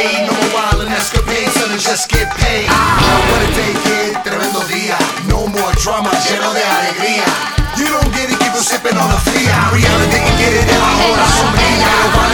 made. No more wild and escapades, son, just get paid. Ah, what a day, kid, tremendo día. No more drama, lleno de alegría. You don't get it, keep on sipping on the fría. Reality get it en la hora sombría.